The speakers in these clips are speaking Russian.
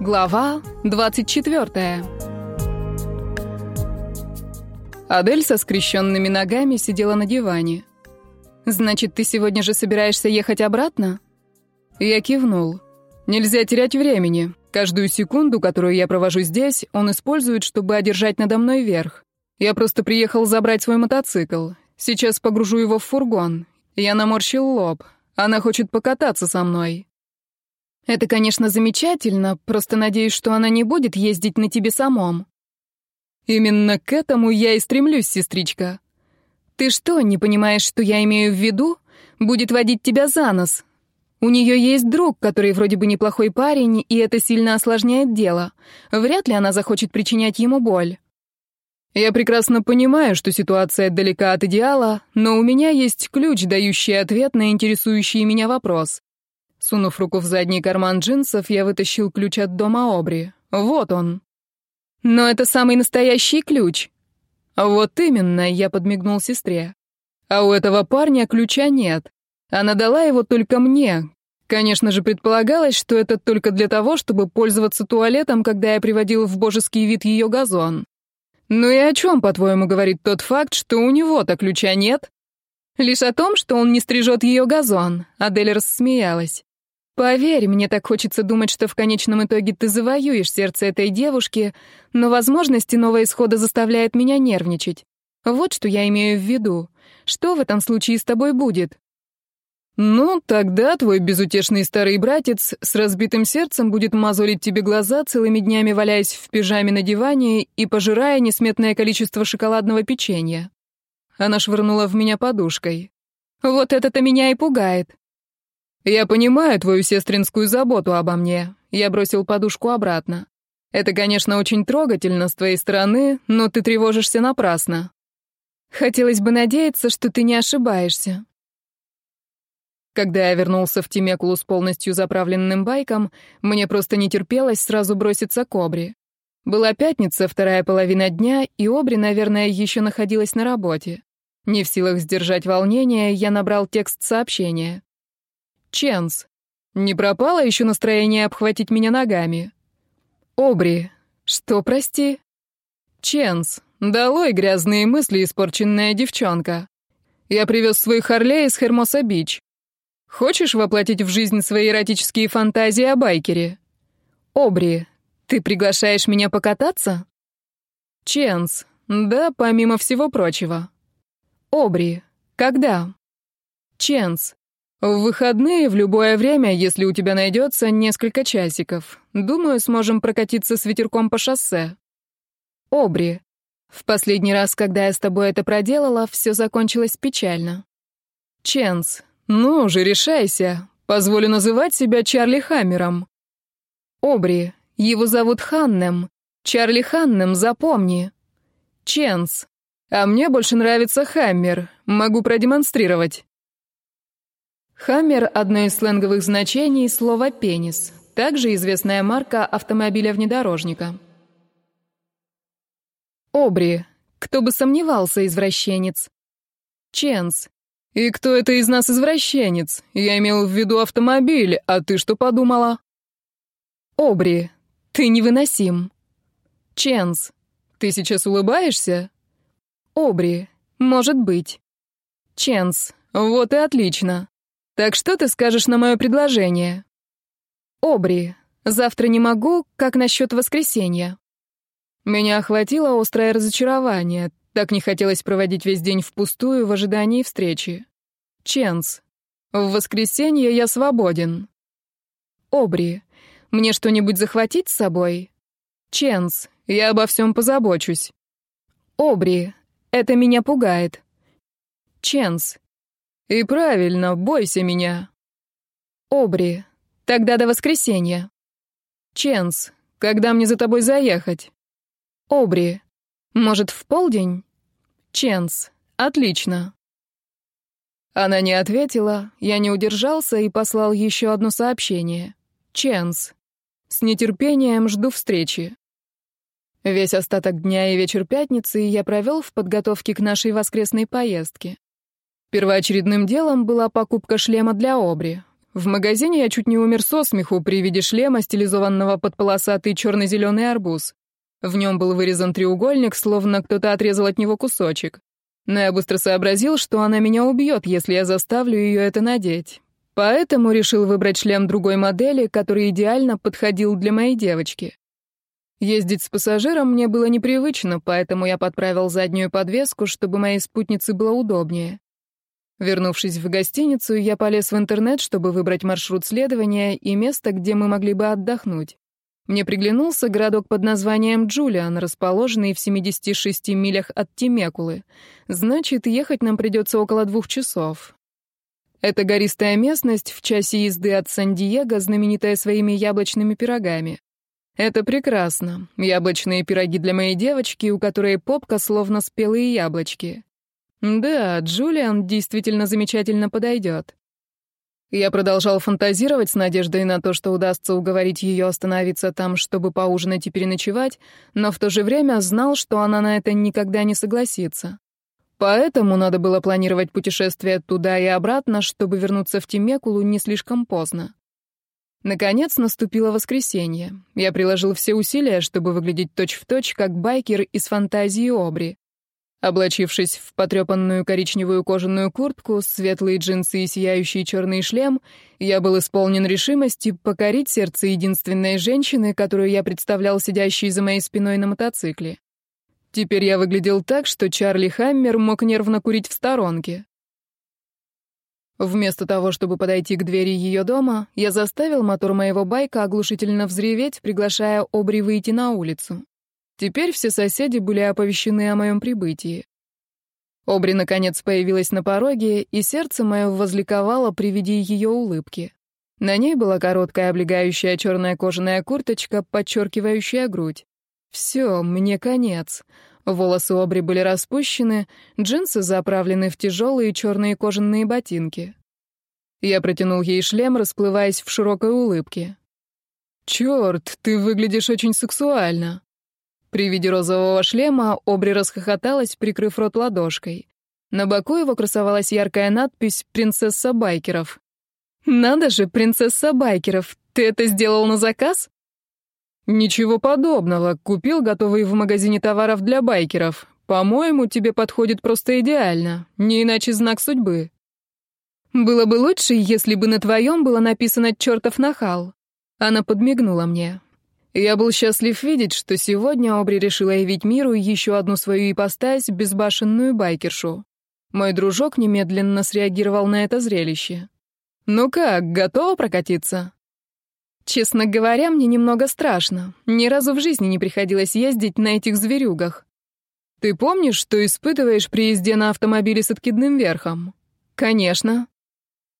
Глава 24 Адель со скрещенными ногами сидела на диване. «Значит, ты сегодня же собираешься ехать обратно?» Я кивнул. «Нельзя терять времени. Каждую секунду, которую я провожу здесь, он использует, чтобы одержать надо мной верх. Я просто приехал забрать свой мотоцикл. Сейчас погружу его в фургон. Я наморщил лоб. Она хочет покататься со мной. Это, конечно, замечательно, просто надеюсь, что она не будет ездить на тебе самом. Именно к этому я и стремлюсь, сестричка. Ты что, не понимаешь, что я имею в виду? Будет водить тебя за нос. У нее есть друг, который вроде бы неплохой парень, и это сильно осложняет дело. Вряд ли она захочет причинять ему боль. Я прекрасно понимаю, что ситуация далека от идеала, но у меня есть ключ, дающий ответ на интересующий меня вопрос. Сунув руку в задний карман джинсов, я вытащил ключ от дома Обри. Вот он. Но это самый настоящий ключ. Вот именно, я подмигнул сестре. А у этого парня ключа нет. Она дала его только мне. Конечно же, предполагалось, что это только для того, чтобы пользоваться туалетом, когда я приводил в божеский вид ее газон. Ну и о чем, по-твоему, говорит тот факт, что у него-то ключа нет? Лишь о том, что он не стрижет ее газон. Адель рассмеялась. Поверь, мне так хочется думать, что в конечном итоге ты завоюешь сердце этой девушки, но возможности нового исхода заставляют меня нервничать. Вот что я имею в виду. Что в этом случае с тобой будет? Ну, тогда твой безутешный старый братец с разбитым сердцем будет мозолить тебе глаза целыми днями валяясь в пижаме на диване и пожирая несметное количество шоколадного печенья. Она швырнула в меня подушкой. Вот это-то меня и пугает. «Я понимаю твою сестринскую заботу обо мне». Я бросил подушку обратно. «Это, конечно, очень трогательно с твоей стороны, но ты тревожишься напрасно. Хотелось бы надеяться, что ты не ошибаешься». Когда я вернулся в Тимекулу с полностью заправленным байком, мне просто не терпелось сразу броситься к Обри. Была пятница, вторая половина дня, и Обри, наверное, еще находилась на работе. Не в силах сдержать волнение, я набрал текст сообщения. Ченс, не пропало еще настроение обхватить меня ногами? Обри, что, прости? Ченс, долой грязные мысли, испорченная девчонка. Я привез свой Харлей из Хермоса-Бич. Хочешь воплотить в жизнь свои эротические фантазии о байкере? Обри, ты приглашаешь меня покататься? Ченс, да, помимо всего прочего. Обри, когда? Ченс, в выходные в любое время, если у тебя найдется несколько часиков. Думаю, сможем прокатиться с ветерком по шоссе. Обри. В последний раз, когда я с тобой это проделала, все закончилось печально. Ченс. Ну же, решайся. Позволю называть себя Чарли Хаммером. Обри. Его зовут Ханнем. Чарли Ханнем, запомни. Ченс. А мне больше нравится Хаммер. Могу продемонстрировать. Хаммер – одно из сленговых значений слова «пенис», также известная марка автомобиля-внедорожника. Обри. Кто бы сомневался, извращенец. Ченс. И кто это из нас извращенец? Я имел в виду автомобиль, а ты что подумала? Обри. Ты невыносим. Ченс. Ты сейчас улыбаешься? Обри. Может быть. Ченс. Вот и отлично. Так что ты скажешь на мое предложение? Обри, завтра не могу, как насчет воскресенья? Меня охватило острое разочарование. Так не хотелось проводить весь день впустую в ожидании встречи. Ченс, в воскресенье я свободен. Обри, мне что-нибудь захватить с собой? Ченс, я обо всем позабочусь. Обри, это меня пугает. Ченс, «И правильно, бойся меня!» «Обри, тогда до воскресенья!» «Ченс, когда мне за тобой заехать?» «Обри, может, в полдень?» «Ченс, отлично!» Она не ответила, я не удержался и послал еще одно сообщение. «Ченс, с нетерпением жду встречи!» Весь остаток дня и вечер пятницы я провел в подготовке к нашей воскресной поездке. Первоочередным делом была покупка шлема для Обри. В магазине я чуть не умер со смеху при виде шлема, стилизованного под полосатый черно-зеленый арбуз. В нем был вырезан треугольник, словно кто-то отрезал от него кусочек. Но я быстро сообразил, что она меня убьет, если я заставлю ее это надеть. Поэтому решил выбрать шлем другой модели, который идеально подходил для моей девочки. Ездить с пассажиром мне было непривычно, поэтому я подправил заднюю подвеску, чтобы моей спутнице было удобнее. Вернувшись в гостиницу, я полез в интернет, чтобы выбрать маршрут следования и место, где мы могли бы отдохнуть. Мне приглянулся городок под названием Джулиан, расположенный в 76 милях от Тимекулы. Значит, ехать нам придется около двух часов. Это гористая местность в часе езды от Сан-Диего, знаменитая своими яблочными пирогами. Это прекрасно. Яблочные пироги для моей девочки, у которой попка словно спелые яблочки. Да, Джулиан действительно замечательно подойдет. Я продолжал фантазировать с надеждой на то, что удастся уговорить ее остановиться там, чтобы поужинать и переночевать, но в то же время знал, что она на это никогда не согласится. Поэтому надо было планировать путешествие туда и обратно, чтобы вернуться в Тимекулу не слишком поздно. Наконец наступило воскресенье. Я приложил все усилия, чтобы выглядеть точь-в-точь, точь, как байкер из фантазии Обри. Облачившись в потрепанную коричневую кожаную куртку, светлые джинсы и сияющий черный шлем, я был исполнен решимости покорить сердце единственной женщины, которую я представлял сидящей за моей спиной на мотоцикле. Теперь я выглядел так, что Чарли Хаммер мог нервно курить в сторонке. Вместо того, чтобы подойти к двери ее дома, я заставил мотор моего байка оглушительно взреветь, приглашая Обри выйти на улицу. Теперь все соседи были оповещены о моем прибытии. Обри, наконец, появилась на пороге, и сердце мое возликовало при виде ее улыбки. На ней была короткая облегающая черная кожаная курточка, подчеркивающая грудь. Все, мне конец. Волосы Обри были распущены, джинсы заправлены в тяжелые черные кожаные ботинки. Я протянул ей шлем, расплываясь в широкой улыбке. «Черт, ты выглядишь очень сексуально!» При виде розового шлема Обри расхохоталась, прикрыв рот ладошкой. На боку его красовалась яркая надпись «Принцесса байкеров». «Надо же, принцесса байкеров, ты это сделал на заказ?» «Ничего подобного. Купил готовый в магазине товаров для байкеров. По-моему, тебе подходит просто идеально. Не иначе знак судьбы». «Было бы лучше, если бы на твоем было написано «Чертов нахал». Она подмигнула мне. Я был счастлив видеть, что сегодня Обри решила явить миру еще одну свою ипостась, безбашенную байкершу. Мой дружок немедленно среагировал на это зрелище. «Ну как, готова прокатиться?» Честно говоря, мне немного страшно. Ни разу в жизни не приходилось ездить на этих зверюгах. Ты помнишь, что испытываешь при езде на автомобиле с откидным верхом? Конечно.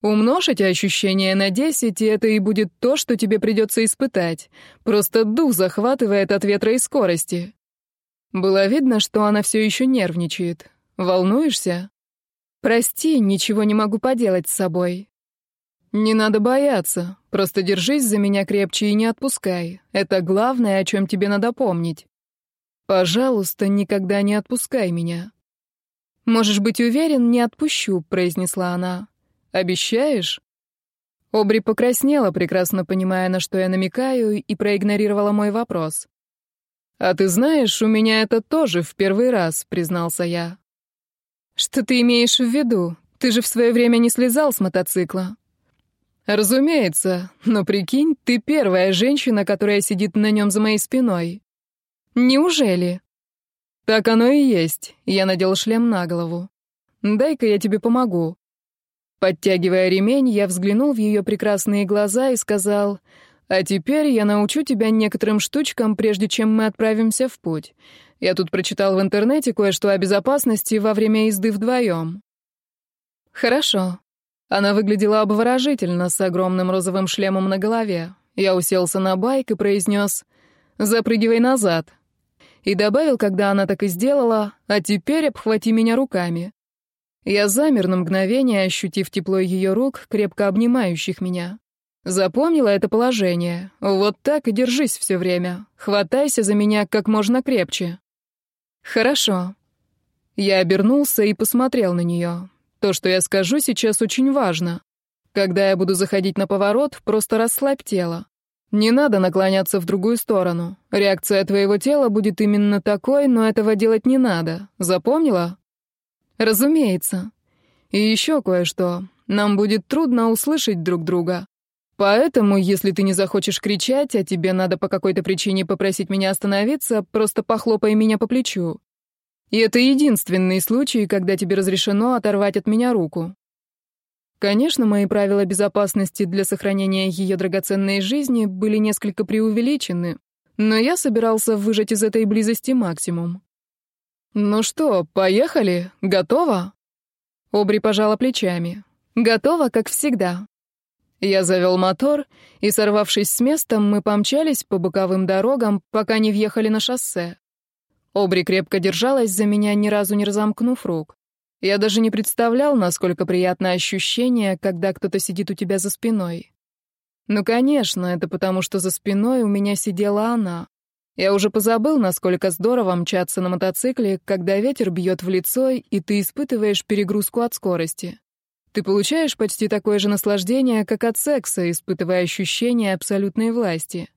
Умножить эти ощущения на 10, и это и будет то, что тебе придется испытать. Просто дух захватывает от ветра и скорости. Было видно, что она все еще нервничает. Волнуешься? Прости, ничего не могу поделать с собой. Не надо бояться. Просто держись за меня крепче и не отпускай. Это главное, о чем тебе надо помнить. Пожалуйста, никогда не отпускай меня. Можешь быть уверен, не отпущу, произнесла она. Обещаешь?» Обри покраснела, прекрасно понимая, на что я намекаю, и проигнорировала мой вопрос. «А ты знаешь, у меня это тоже в первый раз», — признался я. «Что ты имеешь в виду? Ты же в свое время не слезал с мотоцикла». «Разумеется, но прикинь, ты первая женщина, которая сидит на нем за моей спиной». «Неужели?» «Так оно и есть», — я надел шлем на голову. «Дай-ка я тебе помогу». Подтягивая ремень, я взглянул в ее прекрасные глаза и сказал, «А теперь я научу тебя некоторым штучкам, прежде чем мы отправимся в путь. Я тут прочитал в интернете кое-что о безопасности во время езды вдвоем». «Хорошо». Она выглядела обворожительно, с огромным розовым шлемом на голове. Я уселся на байк и произнес «Запрыгивай назад». И добавил, когда она так и сделала, «А теперь обхвати меня руками». Я замер на мгновение, ощутив тепло ее рук, крепко обнимающих меня. Запомнила это положение. Вот так и держись все время. Хватайся за меня как можно крепче. Хорошо. Я обернулся и посмотрел на нее. То, что я скажу сейчас, очень важно. Когда я буду заходить на поворот, просто расслабь тело. Не надо наклоняться в другую сторону. Реакция твоего тела будет именно такой, но этого делать не надо. Запомнила? Разумеется. И еще кое-что. Нам будет трудно услышать друг друга. Поэтому, если ты не захочешь кричать, а тебе надо по какой-то причине попросить меня остановиться, просто похлопай меня по плечу. И это единственный случай, когда тебе разрешено оторвать от меня руку. Конечно, мои правила безопасности для сохранения ее драгоценной жизни были несколько преувеличены, но я собирался выжать из этой близости максимум. «Ну что, поехали? Готово?» Обри пожала плечами. «Готово, как всегда». Я завел мотор, и, сорвавшись с места, мы помчались по боковым дорогам, пока не въехали на шоссе. Обри крепко держалась за меня, ни разу не разомкнув рук. Я даже не представлял, насколько приятное ощущение, когда кто-то сидит у тебя за спиной. Ну, конечно, это потому, что за спиной у меня сидела она. Я уже позабыл, насколько здорово мчаться на мотоцикле, когда ветер бьет в лицо, и ты испытываешь перегрузку от скорости. Ты получаешь почти такое же наслаждение, как от секса, испытывая ощущение абсолютной власти.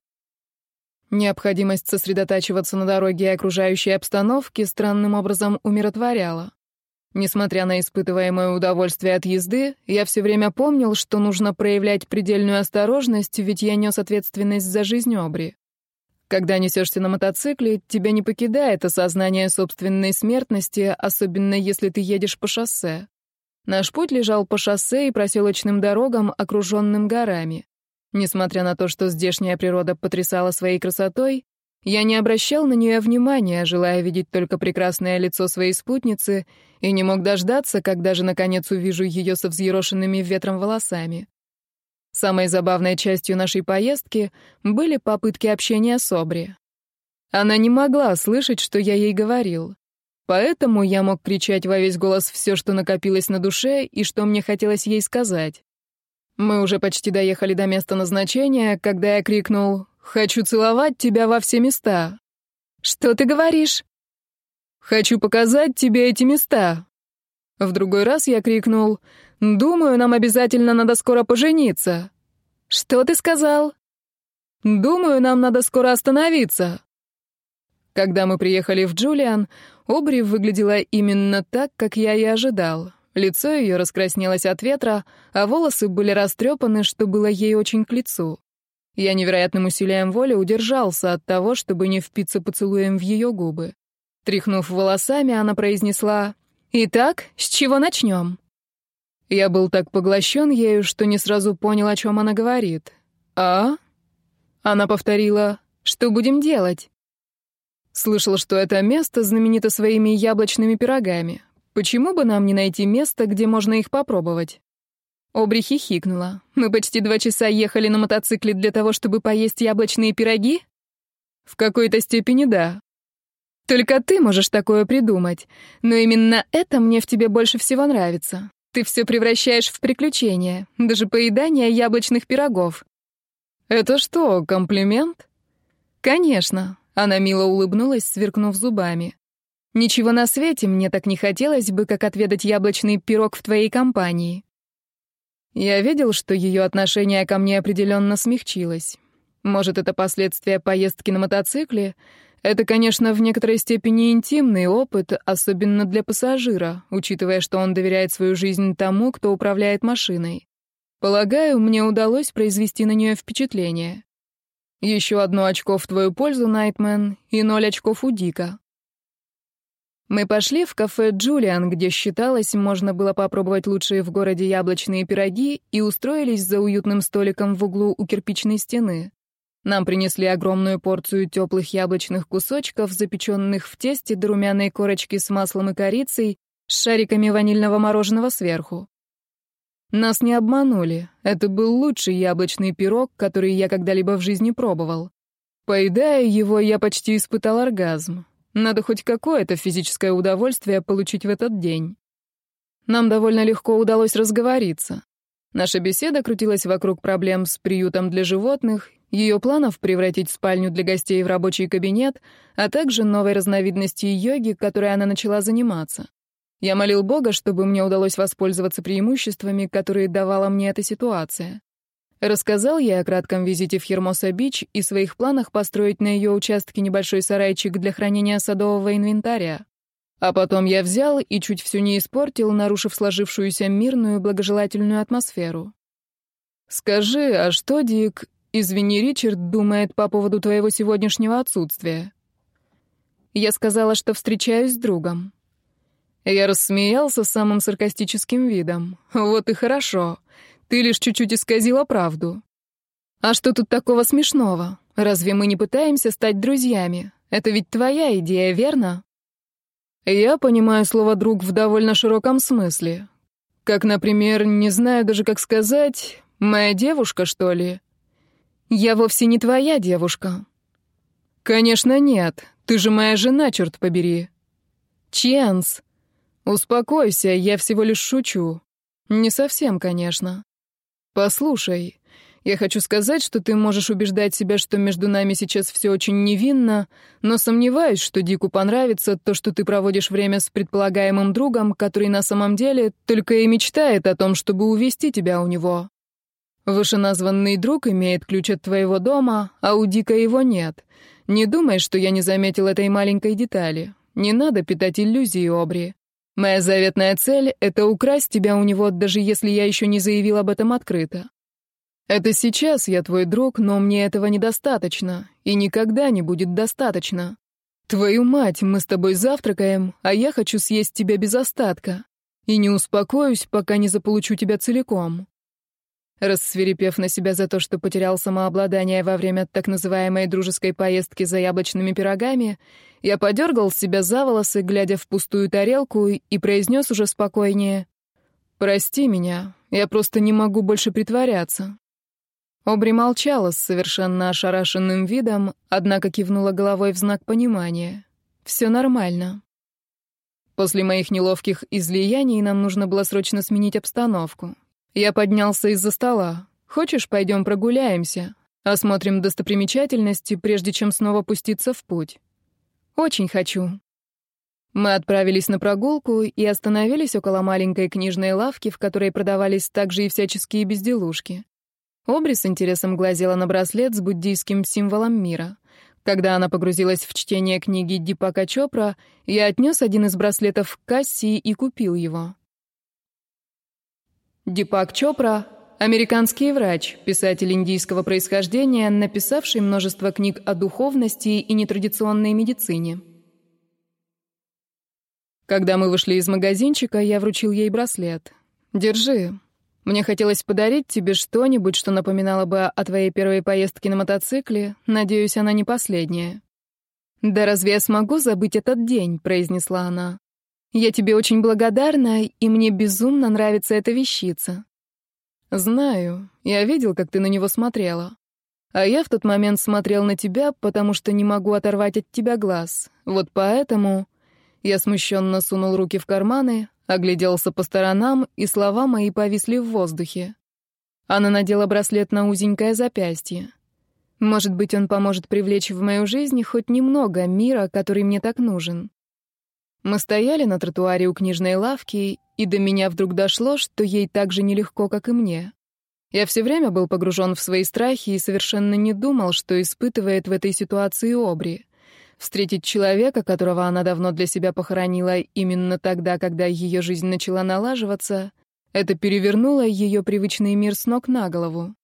Необходимость сосредотачиваться на дороге и окружающей обстановке странным образом умиротворяла. Несмотря на испытываемое удовольствие от езды, я все время помнил, что нужно проявлять предельную осторожность, ведь я нес ответственность за жизнь Обри. Когда несешься на мотоцикле, тебя не покидает осознание собственной смертности, особенно если ты едешь по шоссе. Наш путь лежал по шоссе и проселочным дорогам, окруженным горами. Несмотря на то, что здешняя природа потрясала своей красотой, я не обращал на нее внимания, желая видеть только прекрасное лицо своей спутницы, и не мог дождаться, когда же, наконец, увижу ее со взъерошенными ветром волосами. Самой забавной частью нашей поездки были попытки общения с Обри. Она не могла слышать, что я ей говорил. Поэтому я мог кричать во весь голос все, что накопилось на душе и что мне хотелось ей сказать. Мы уже почти доехали до места назначения, когда я крикнул «Хочу целовать тебя во все места». «Что ты говоришь?» «Хочу показать тебе эти места». В другой раз я крикнул «Думаю, нам обязательно надо скоро пожениться». «Что ты сказал?» «Думаю, нам надо скоро остановиться». Когда мы приехали в Джулиан, Обри выглядела именно так, как я и ожидал. Лицо ее раскраснелось от ветра, а волосы были растрепаны, что было ей очень к лицу. Я невероятным усилием воли удержался от того, чтобы не впиться поцелуем в ее губы. Тряхнув волосами, она произнесла «Итак, с чего начнем?» Я был так поглощен ею, что не сразу понял, о чем она говорит. «А?» Она повторила, «Что будем делать?» Слышал, что это место знаменито своими яблочными пирогами. Почему бы нам не найти место, где можно их попробовать? Обри хихикнула. Мы почти два часа ехали на мотоцикле для того, чтобы поесть яблочные пироги? В какой-то степени да. Только ты можешь такое придумать. Но именно это мне в тебе больше всего нравится. Ты все превращаешь в приключение, даже поедание яблочных пирогов. Это что, комплимент? Конечно, она мило улыбнулась, сверкнув зубами. Ничего на свете мне так не хотелось бы, как отведать яблочный пирог в твоей компании. Я видел, что ее отношение ко мне определенно смягчилось. Может, это последствия поездки на мотоцикле, это, конечно, в некоторой степени интимный опыт, особенно для пассажира, учитывая, что он доверяет свою жизнь тому, кто управляет машиной. Полагаю, мне удалось произвести на нее впечатление. Еще одно очко в твою пользу, Найтмен, и ноль очков у Дика. Мы пошли в кафе «Джулиан», где, считалось, можно было попробовать лучшие в городе яблочные пироги, и устроились за уютным столиком в углу у кирпичной стены. Нам принесли огромную порцию теплых яблочных кусочков, запеченных в тесте до румяной корочки с маслом и корицей, с шариками ванильного мороженого сверху. Нас не обманули. Это был лучший яблочный пирог, который я когда-либо в жизни пробовал. Поедая его, я почти испытал оргазм. Надо хоть какое-то физическое удовольствие получить в этот день. Нам довольно легко удалось разговориться. Наша беседа крутилась вокруг проблем с приютом для животных, ее планов превратить спальню для гостей в рабочий кабинет, а также новой разновидности йоги, которой она начала заниматься. Я молил Бога, чтобы мне удалось воспользоваться преимуществами, которые давала мне эта ситуация. Рассказал я о кратком визите в Хермоса-Бич и своих планах построить на ее участке небольшой сарайчик для хранения садового инвентаря. А потом я взял и чуть всю не испортил, нарушив сложившуюся мирную благожелательную атмосферу. «Скажи, а что, Дик, «Извини, Ричард думает по поводу твоего сегодняшнего отсутствия». Я сказала, что встречаюсь с другом. Я рассмеялся самым саркастическим видом. «Вот и хорошо. Ты лишь чуть-чуть исказила правду». «А что тут такого смешного? Разве мы не пытаемся стать друзьями? Это ведь твоя идея, верно?» Я понимаю слово «друг» в довольно широком смысле. Как, например, не знаю даже, как сказать, «моя девушка», что ли? Я вовсе не твоя девушка. Конечно, нет. Ты же моя жена, черт побери. Ченс, успокойся, я всего лишь шучу. Не совсем, конечно. Послушай, я хочу сказать, что ты можешь убеждать себя, что между нами сейчас все очень невинно, но сомневаюсь, что Дику понравится то, что ты проводишь время с предполагаемым другом, который на самом деле только и мечтает о том, чтобы увести тебя у него. Вышеназванный друг имеет ключ от твоего дома, а у Дика его нет. Не думай, что я не заметил этой маленькой детали. Не надо питать иллюзии, Обри. Моя заветная цель — это украсть тебя у него, даже если я еще не заявил об этом открыто. Это сейчас я твой друг, но мне этого недостаточно, и никогда не будет достаточно. Твою мать, мы с тобой завтракаем, а я хочу съесть тебя без остатка. И не успокоюсь, пока не заполучу тебя целиком рассверепев на себя за то, что потерял самообладание во время так называемой дружеской поездки за яблочными пирогами, я подергал себя за волосы, глядя в пустую тарелку, и произнес уже спокойнее. «Прости меня, я просто не могу больше притворяться». Обри молчала с совершенно ошарашенным видом, однако кивнула головой в знак понимания. «Все нормально». После моих неловких излияний нам нужно было срочно сменить обстановку. Я поднялся из-за стола. «Хочешь, пойдем прогуляемся? Осмотрим достопримечательности, прежде чем снова пуститься в путь». «Очень хочу». Мы отправились на прогулку и остановились около маленькой книжной лавки, в которой продавались также и всяческие безделушки. Обри с интересом глазела на браслет с буддийским символом мира. Когда она погрузилась в чтение книги Дипака Чопра, я отнес один из браслетов к кассе и купил его. Дипак Чопра – американский врач, писатель индийского происхождения, написавший множество книг о духовности и нетрадиционной медицине. Когда мы вышли из магазинчика, я вручил ей браслет. «Держи. Мне хотелось подарить тебе что-нибудь, что напоминало бы о твоей первой поездке на мотоцикле. Надеюсь, она не последняя». «Да разве я смогу забыть этот день?» — произнесла она. Я тебе очень благодарна, и мне безумно нравится эта вещица. Знаю, я видел, как ты на него смотрела. А я в тот момент смотрел на тебя, потому что не могу оторвать от тебя глаз. Вот поэтому я смущенно сунул руки в карманы, огляделся по сторонам, и слова мои повисли в воздухе. Она надела браслет на узенькое запястье. Может быть, он поможет привлечь в мою жизнь хоть немного мира, который мне так нужен. Мы стояли на тротуаре у книжной лавки, и до меня вдруг дошло, что ей так же нелегко, как и мне. Я все время был погружен в свои страхи и совершенно не думал, что испытывает в этой ситуации Обри. Встретить человека, которого она давно для себя похоронила именно тогда, когда ее жизнь начала налаживаться, это перевернуло ее привычный мир с ног на голову.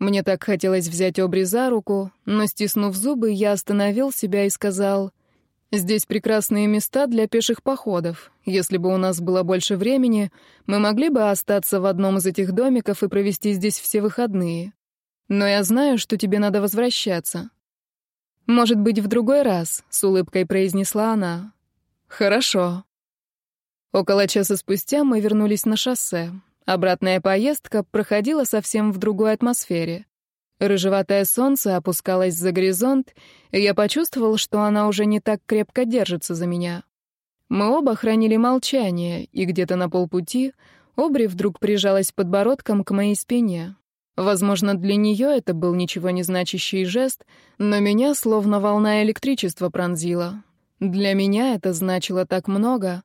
Мне так хотелось взять Обри за руку, но, стиснув зубы, я остановил себя и сказал — Здесь прекрасные места для пеших походов. Если бы у нас было больше времени, мы могли бы остаться в одном из этих домиков и провести здесь все выходные. Но я знаю, что тебе надо возвращаться. Может быть, в другой раз, с улыбкой произнесла она. Хорошо. Около часа спустя мы вернулись на шоссе. Обратная поездка проходила совсем в другой атмосфере. Рыжеватое солнце опускалось за горизонт, и я почувствовал, что она уже не так крепко держится за меня. Мы оба хранили молчание, и где-то на полпути Обри вдруг прижалась подбородком к моей спине. Возможно, для нее это был ничего не значащий жест, но меня словно волна электричества пронзила. Для меня это значило так много.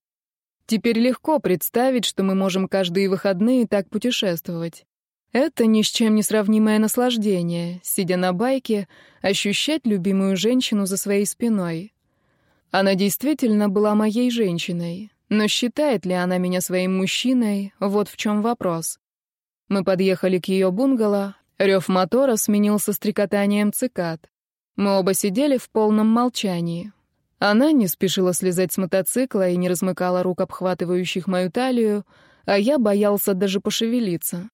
Теперь легко представить, что мы можем каждые выходные так путешествовать. Это ни с чем не сравнимое наслаждение, сидя на байке, ощущать любимую женщину за своей спиной. Она действительно была моей женщиной, но считает ли она меня своим мужчиной, вот в чем вопрос. Мы подъехали к ее бунгало, рев мотора сменился стрекотанием цикад. Мы оба сидели в полном молчании. Она не спешила слезать с мотоцикла и не размыкала рук обхватывающих мою талию, а я боялся даже пошевелиться.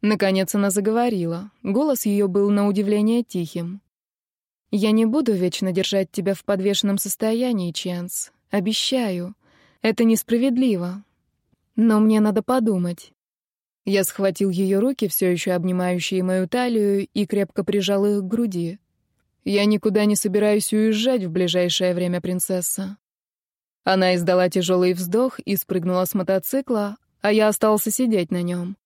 Наконец она заговорила. Голос ее был на удивление тихим. «Я не буду вечно держать тебя в подвешенном состоянии, Ченс. Обещаю. Это несправедливо. Но мне надо подумать». Я схватил ее руки, все еще обнимающие мою талию, и крепко прижал их к груди. «Я никуда не собираюсь уезжать в ближайшее время, принцесса». Она издала тяжелый вздох и спрыгнула с мотоцикла, а я остался сидеть на нем.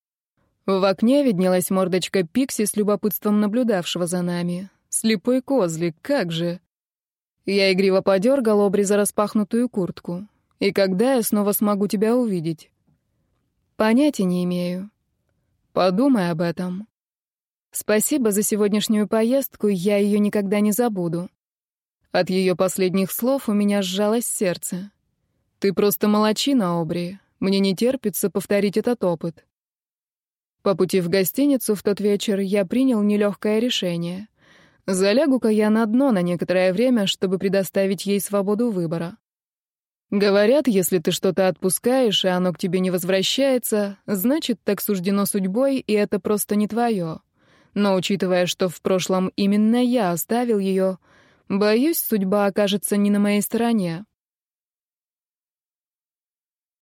В окне виднелась мордочка Пикси с любопытством наблюдавшего за нами. Слепой козлик, как же! Я игриво подергал обри за распахнутую куртку. И когда я снова смогу тебя увидеть? Понятия не имею. Подумай об этом. Спасибо за сегодняшнюю поездку, я ее никогда не забуду. От ее последних слов у меня сжалось сердце. Ты просто молочина, Обри. Мне не терпится повторить этот опыт. По пути в гостиницу в тот вечер я принял нелегкое решение. Залягу-ка я на дно на некоторое время, чтобы предоставить ей свободу выбора. Говорят, если ты что-то отпускаешь, и оно к тебе не возвращается, значит, так суждено судьбой, и это просто не твое. Но учитывая, что в прошлом именно я оставил ее, боюсь, судьба окажется не на моей стороне.